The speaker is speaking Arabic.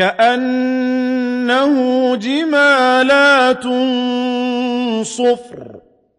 كَأَنَّهُ جمالات صُفْرٌ.